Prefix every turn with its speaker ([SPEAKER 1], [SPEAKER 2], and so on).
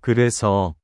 [SPEAKER 1] 그래서